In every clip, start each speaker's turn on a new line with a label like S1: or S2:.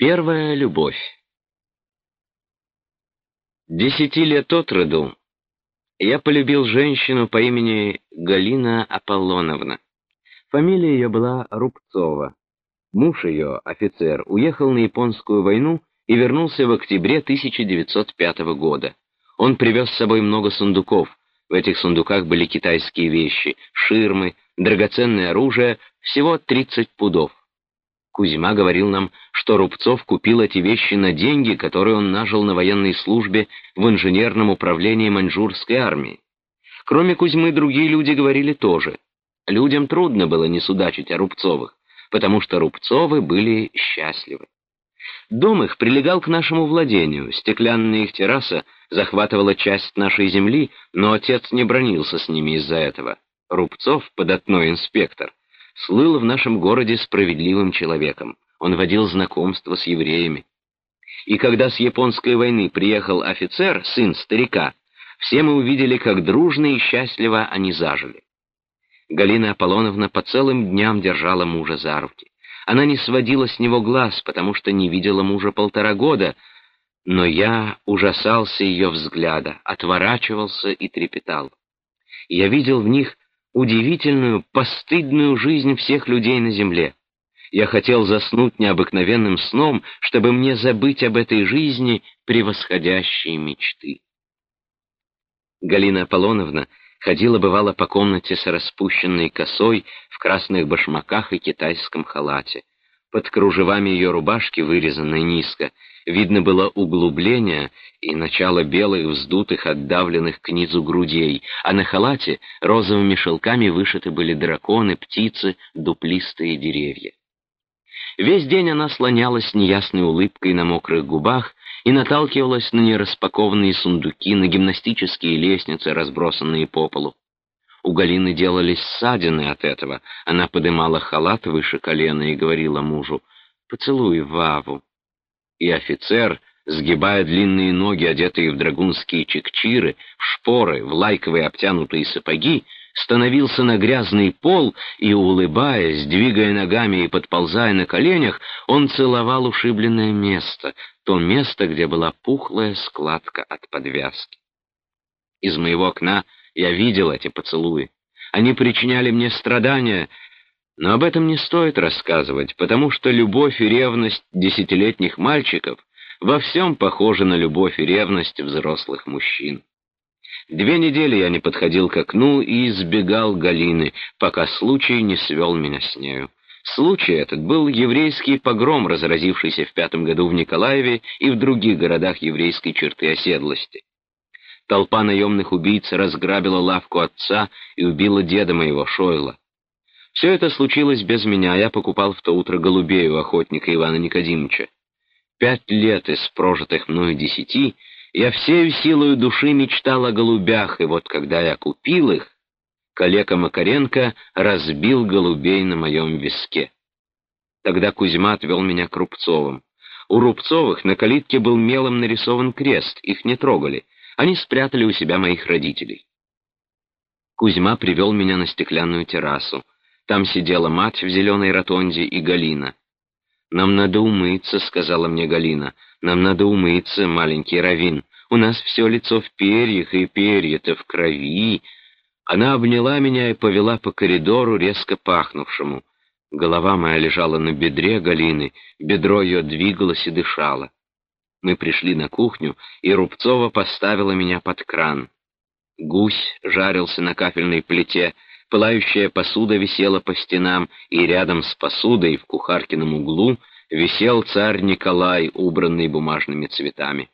S1: Первая любовь. Десяти лет от роду я полюбил женщину по имени Галина Аполлоновна. Фамилия ее была Рубцова. Муж ее, офицер, уехал на японскую войну и вернулся в октябре 1905 года. Он привез с собой много сундуков. В этих сундуках были китайские вещи, ширмы, драгоценное оружие, всего 30 пудов. Кузьма говорил нам, что Рубцов купил эти вещи на деньги, которые он нажил на военной службе в инженерном управлении маньчжурской армии. Кроме Кузьмы, другие люди говорили тоже. Людям трудно было не судачить о Рубцовых, потому что Рубцовы были счастливы. Дом их прилегал к нашему владению, стеклянная их терраса захватывала часть нашей земли, но отец не бронился с ними из-за этого. Рубцов, податной инспектор, слыл в нашем городе справедливым человеком. Он водил знакомства с евреями. И когда с японской войны приехал офицер, сын старика, все мы увидели, как дружно и счастливо они зажили. Галина Аполлоновна по целым дням держала мужа за руки. Она не сводила с него глаз, потому что не видела мужа полтора года, но я ужасался ее взгляда, отворачивался и трепетал. Я видел в них удивительную, постыдную жизнь всех людей на земле. Я хотел заснуть необыкновенным сном, чтобы мне забыть об этой жизни превосходящие мечты. Галина Аполлоновна ходила бывало по комнате с распущенной косой, в красных башмаках и китайском халате. Под кружевами ее рубашки, вырезанной низко, видно было углубление и начало белых, вздутых, отдавленных к низу грудей, а на халате розовыми шелками вышиты были драконы, птицы, дуплистые деревья. Весь день она слонялась неясной улыбкой на мокрых губах и наталкивалась на нераспакованные сундуки, на гимнастические лестницы, разбросанные по полу. У Галины делались ссадины от этого. Она подымала халат выше колена и говорила мужу «Поцелуй Ваву». И офицер, сгибая длинные ноги, одетые в драгунские чекчиры, в шпоры, в лайковые обтянутые сапоги, становился на грязный пол и, улыбаясь, двигая ногами и подползая на коленях, он целовал ушибленное место, то место, где была пухлая складка от подвязки. Из моего окна я видел эти поцелуи. Они причиняли мне страдания, но об этом не стоит рассказывать, потому что любовь и ревность десятилетних мальчиков во всем похожи на любовь и ревность взрослых мужчин. Две недели я не подходил к окну и избегал Галины, пока случай не свел меня с нею. Случай этот был еврейский погром, разразившийся в пятом году в Николаеве и в других городах еврейской черты оседлости. Толпа наемных убийц разграбила лавку отца и убила деда моего, Шойла. Все это случилось без меня, я покупал в то утро голубей у охотника Ивана Никодимовича. Пять лет из прожитых мною десяти я всею силою души мечтал о голубях, и вот когда я купил их, калека Макаренко разбил голубей на моем виске. Тогда Кузьма отвел меня к Рубцовым. У Рубцовых на калитке был мелом нарисован крест, их не трогали — они спрятали у себя моих родителей. Кузьма привел меня на стеклянную террасу. Там сидела мать в зеленой ротонде и Галина. «Нам надо умыться», — сказала мне Галина. «Нам надо умыться, маленький Равин. У нас все лицо в перьях, и перья-то в крови». Она обняла меня и повела по коридору, резко пахнувшему. Голова моя лежала на бедре Галины, бедро ее двигалось и дышало. Мы пришли на кухню, и Рубцова поставила меня под кран. Гусь жарился на кафельной плите, пылающая посуда висела по стенам, и рядом с посудой в кухаркином углу висел царь Николай, убранный бумажными цветами.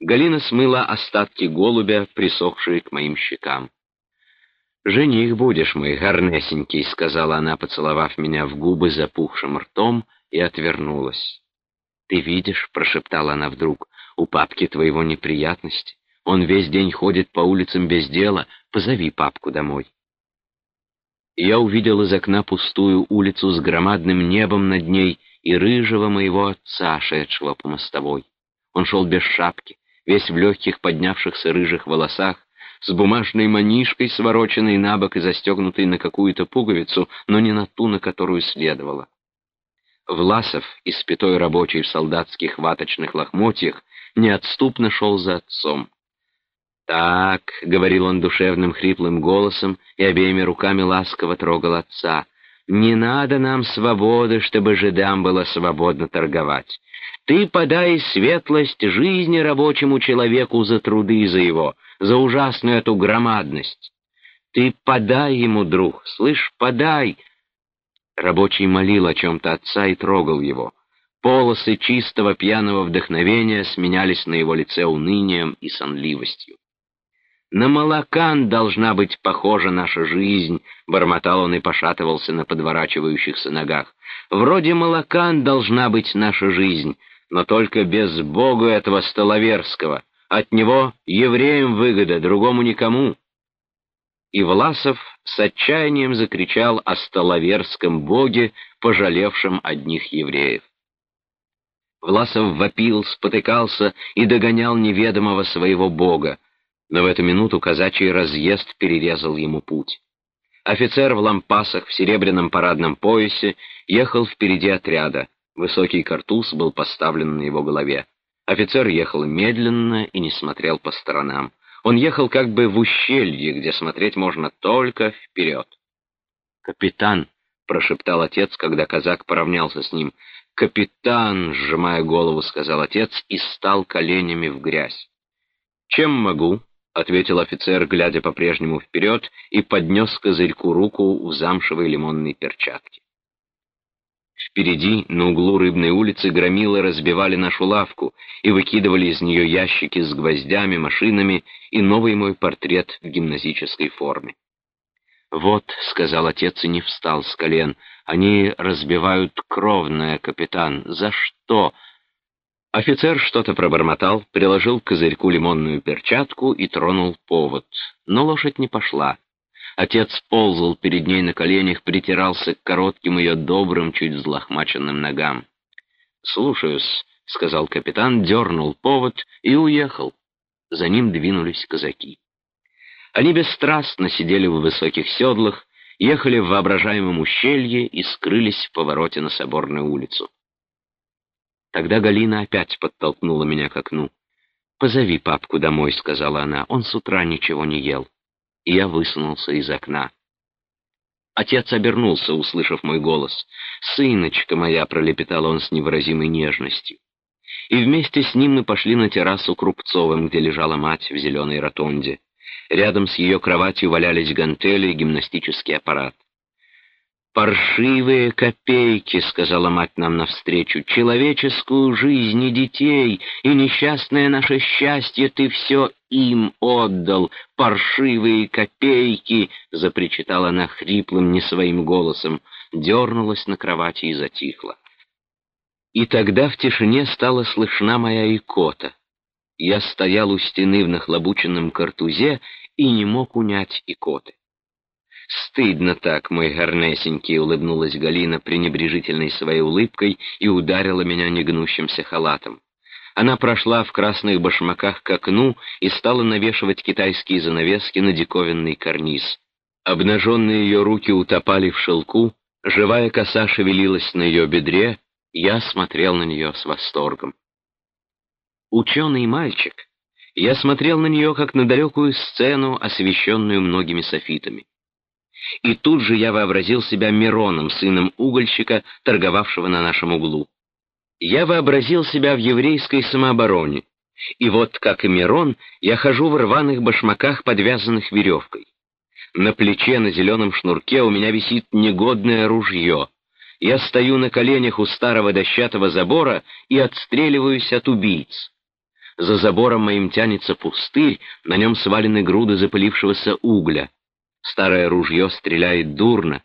S1: Галина смыла остатки голубя, присохшие к моим щекам. «Жених будешь мой, горнесенький», — сказала она, поцеловав меня в губы запухшим ртом, и отвернулась. «Ты видишь», — прошептала она вдруг, — «у папки твоего неприятности. Он весь день ходит по улицам без дела. Позови папку домой». Я увидел из окна пустую улицу с громадным небом над ней и рыжего моего отца, шедшего по мостовой. Он шел без шапки, весь в легких поднявшихся рыжих волосах, с бумажной манишкой, свороченной на бок и застегнутой на какую-то пуговицу, но не на ту, на которую следовало. Власов, испятой рабочий в солдатских ваточных лохмотьях, неотступно шел за отцом. «Так», — говорил он душевным хриплым голосом и обеими руками ласково трогал отца, — «не надо нам свободы, чтобы жидам было свободно торговать. Ты подай светлость жизни рабочему человеку за труды за его, за ужасную эту громадность. Ты подай ему, друг, слышь, подай!» Рабочий молил о чем-то отца и трогал его. Полосы чистого пьяного вдохновения сменялись на его лице унынием и сонливостью. «На молокан должна быть похожа наша жизнь», — бормотал он и пошатывался на подворачивающихся ногах. «Вроде молокан должна быть наша жизнь, но только без Бога этого Столоверского. От него евреям выгода, другому никому». И Власов с отчаянием закричал о Столоверском боге, пожалевшем одних евреев. Власов вопил, спотыкался и догонял неведомого своего бога, но в эту минуту казачий разъезд перерезал ему путь. Офицер в лампасах в серебряном парадном поясе ехал впереди отряда, высокий картуз был поставлен на его голове. Офицер ехал медленно и не смотрел по сторонам. Он ехал как бы в ущелье, где смотреть можно только вперед. «Капитан!» — прошептал отец, когда казак поравнялся с ним. «Капитан!» — сжимая голову, сказал отец и стал коленями в грязь. «Чем могу?» — ответил офицер, глядя по-прежнему вперед, и поднес козырьку руку в замшевой лимонной перчатке. Впереди, на углу рыбной улицы, громилы разбивали нашу лавку и выкидывали из нее ящики с гвоздями, машинами и новый мой портрет в гимназической форме. «Вот», — сказал отец и не встал с колен, — «они разбивают кровное, капитан. За что?» Офицер что-то пробормотал, приложил к козырьку лимонную перчатку и тронул повод. Но лошадь не пошла. Отец ползал перед ней на коленях, притирался к коротким ее добрым, чуть взлохмаченным ногам. «Слушаюсь», — сказал капитан, дернул повод и уехал. За ним двинулись казаки. Они бесстрастно сидели в высоких седлах, ехали в воображаемом ущелье и скрылись в повороте на Соборную улицу. Тогда Галина опять подтолкнула меня к окну. «Позови папку домой», — сказала она, — «он с утра ничего не ел» и я высунулся из окна. Отец обернулся, услышав мой голос. «Сыночка моя!» — пролепетал он с невыразимой нежностью. И вместе с ним мы пошли на террасу Крупцовым, где лежала мать в зеленой ротонде. Рядом с ее кроватью валялись гантели и гимнастический аппарат. «Паршивые копейки», — сказала мать нам навстречу, — «человеческую жизнь и детей, и несчастное наше счастье ты все им отдал, паршивые копейки», — запричитала она хриплым, не своим голосом, дернулась на кровати и затихла. И тогда в тишине стала слышна моя икота. Я стоял у стены в нахлобученном картузе и не мог унять икоты. «Стыдно так, мой горнесенький», — улыбнулась Галина пренебрежительной своей улыбкой и ударила меня негнущимся халатом. Она прошла в красных башмаках к окну и стала навешивать китайские занавески на диковинный карниз. Обнаженные ее руки утопали в шелку, живая коса шевелилась на ее бедре, я смотрел на нее с восторгом. Ученый мальчик, я смотрел на нее, как на далекую сцену, освещенную многими софитами. И тут же я вообразил себя Мироном, сыном угольщика, торговавшего на нашем углу. Я вообразил себя в еврейской самообороне. И вот, как и Мирон, я хожу в рваных башмаках, подвязанных веревкой. На плече на зеленом шнурке у меня висит негодное ружье. Я стою на коленях у старого дощатого забора и отстреливаюсь от убийц. За забором моим тянется пустырь, на нем свалены груды запылившегося угля. Старое ружье стреляет дурно.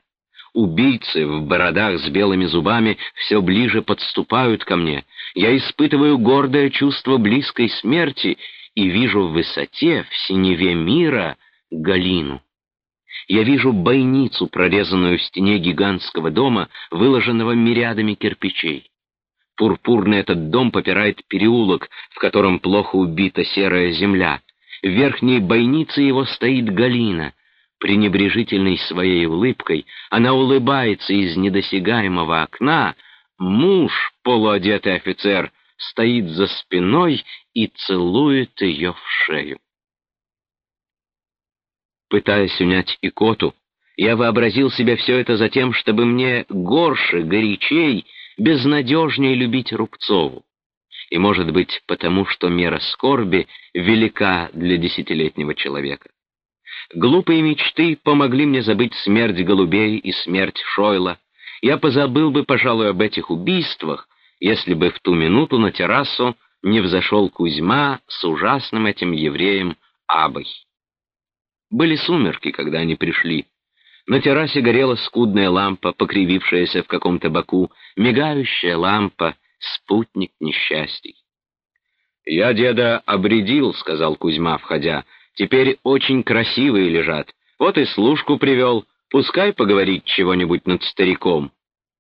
S1: Убийцы в бородах с белыми зубами все ближе подступают ко мне. Я испытываю гордое чувство близкой смерти и вижу в высоте, в синеве мира, Галину. Я вижу бойницу, прорезанную в стене гигантского дома, выложенного мириадами кирпичей. Пурпурный этот дом попирает переулок, в котором плохо убита серая земля. В верхней бойнице его стоит Галина — пренебрежительной своей улыбкой, она улыбается из недосягаемого окна, муж, полуодетый офицер, стоит за спиной и целует ее в шею. Пытаясь унять икоту, я вообразил себе все это за тем, чтобы мне горше, горячей, безнадежнее любить Рубцову. И, может быть, потому что мера скорби велика для десятилетнего человека. Глупые мечты помогли мне забыть смерть голубей и смерть Шойла. Я позабыл бы, пожалуй, об этих убийствах, если бы в ту минуту на террасу не взошел Кузьма с ужасным этим евреем Абой. Были сумерки, когда они пришли. На террасе горела скудная лампа, покривившаяся в каком-то боку, мигающая лампа, спутник несчастий. «Я деда обредил», — сказал Кузьма, входя, — «теперь очень красивые лежат. Вот и служку привел, пускай поговорить чего-нибудь над стариком».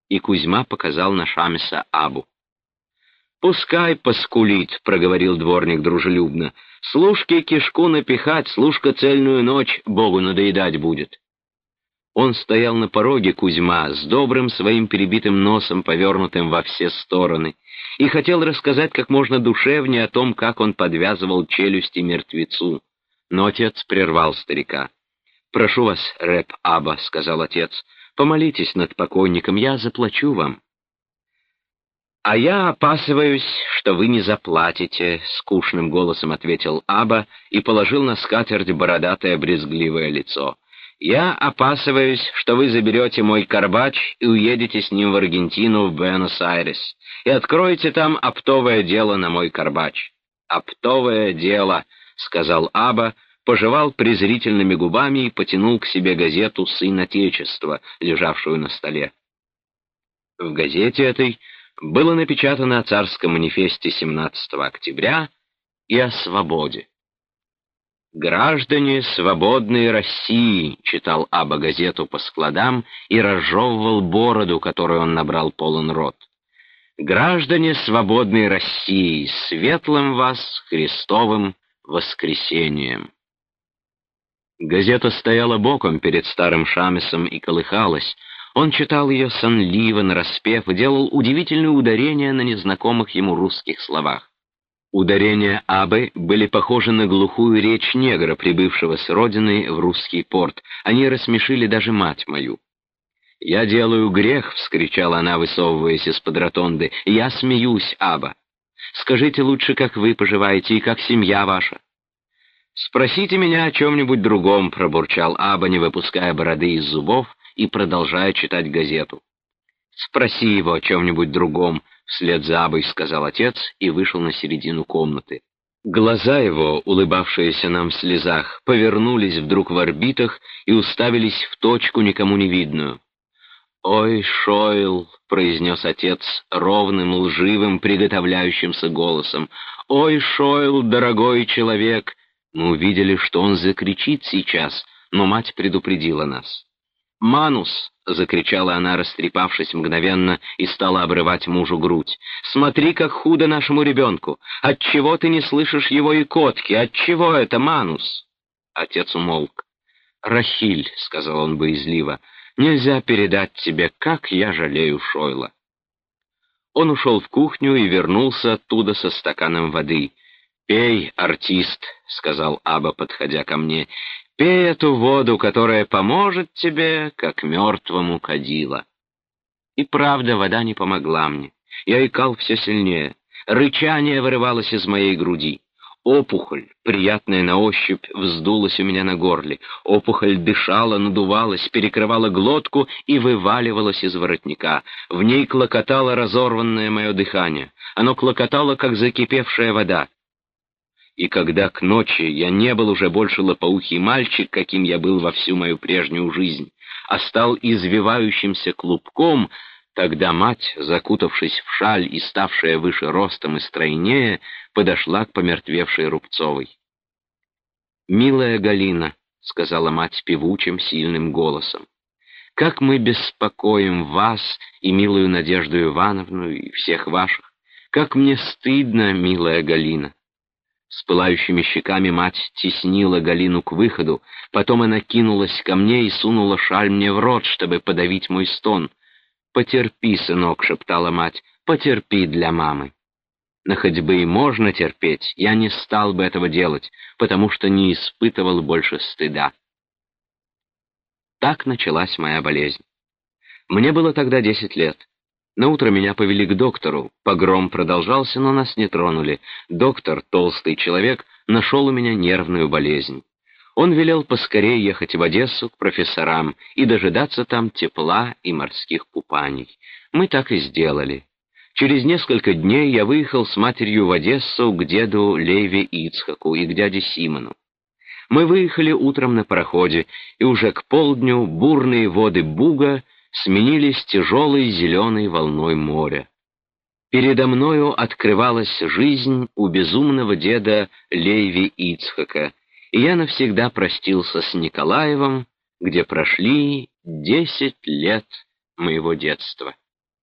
S1: И Кузьма показал на Шамиса Абу. «Пускай поскулит», — проговорил дворник дружелюбно. «Служке кишку напихать, служка цельную ночь Богу надоедать будет». Он стоял на пороге Кузьма с добрым своим перебитым носом, повернутым во все стороны, и хотел рассказать как можно душевнее о том, как он подвязывал челюсти мертвецу. Но отец прервал старика. «Прошу вас, рэп Аба», — сказал отец, — «помолитесь над покойником, я заплачу вам». «А я опасываюсь, что вы не заплатите», — скучным голосом ответил Аба и положил на скатерть бородатое брезгливое лицо. «Я опасываюсь, что вы заберете мой карбач и уедете с ним в Аргентину, в Буэнос-Айрес, и откроете там оптовое дело на мой карбач». «Оптовое дело», — сказал Аба, пожевал презрительными губами и потянул к себе газету «Сын Отечества», лежавшую на столе. В газете этой было напечатано о царском манифесте 17 октября и о свободе. «Граждане свободной России», — читал Аба газету по складам и разжевывал бороду, которую он набрал полон рот. «Граждане свободной России, светлым вас Христовым воскресением». Газета стояла боком перед старым Шамисом и колыхалась, он читал ее сонливо, нараспев, и делал удивительные ударения на незнакомых ему русских словах. Ударения Абы были похожи на глухую речь негра, прибывшего с родины в русский порт. Они рассмешили даже мать мою. «Я делаю грех!» — вскричала она, высовываясь из-под ротонды. «Я смеюсь, Аба! Скажите лучше, как вы поживаете и как семья ваша!» «Спросите меня о чем-нибудь другом», — пробурчал Аба, не выпуская бороды из зубов и продолжая читать газету. «Спроси его о чем-нибудь другом», — вслед за Абой сказал отец и вышел на середину комнаты. Глаза его, улыбавшиеся нам в слезах, повернулись вдруг в орбитах и уставились в точку никому не видную. «Ой, Шойл!» — произнес отец ровным, лживым, приготовляющимся голосом. «Ой, Шойл, дорогой человек!» Мы увидели, что он закричит сейчас, но мать предупредила нас. «Манус!» — закричала она, растрепавшись мгновенно, и стала обрывать мужу грудь. «Смотри, как худо нашему ребенку! Отчего ты не слышишь его икотки? Отчего это, Манус?» Отец умолк. «Рахиль», — сказал он боязливо, — «нельзя передать тебе, как я жалею Шойла». Он ушел в кухню и вернулся оттуда со стаканом воды. «Пей, артист», — сказал Аба, подходя ко мне, Пей эту воду, которая поможет тебе, как мертвому кадила. И правда, вода не помогла мне. Я икал все сильнее. Рычание вырывалось из моей груди. Опухоль, приятная на ощупь, вздулась у меня на горле. Опухоль дышала, надувалась, перекрывала глотку и вываливалась из воротника. В ней клокотало разорванное мое дыхание. Оно клокотало, как закипевшая вода и когда к ночи я не был уже больше лопоухий мальчик, каким я был во всю мою прежнюю жизнь, а стал извивающимся клубком, тогда мать, закутавшись в шаль и ставшая выше ростом и стройнее, подошла к помертвевшей Рубцовой. «Милая Галина», — сказала мать певучим, сильным голосом, — «как мы беспокоим вас и милую Надежду Ивановну и всех ваших! Как мне стыдно, милая Галина!» С пылающими щеками мать теснила Галину к выходу, потом она кинулась ко мне и сунула шаль мне в рот, чтобы подавить мой стон. «Потерпи, сынок», — шептала мать, — «потерпи для мамы». Но хоть бы и можно терпеть, я не стал бы этого делать, потому что не испытывал больше стыда. Так началась моя болезнь. Мне было тогда десять лет. На утро меня повели к доктору. Погром продолжался, но нас не тронули. Доктор, толстый человек, нашел у меня нервную болезнь. Он велел поскорее ехать в Одессу к профессорам и дожидаться там тепла и морских купаний. Мы так и сделали. Через несколько дней я выехал с матерью в Одессу к деду Леве Ицхаку и к дяде Симону. Мы выехали утром на пароходе, и уже к полдню бурные воды Буга сменились тяжелой зеленой волной моря. Передо мною открывалась жизнь у безумного деда Леви Ицхака, я навсегда простился с Николаевым, где прошли десять лет моего детства.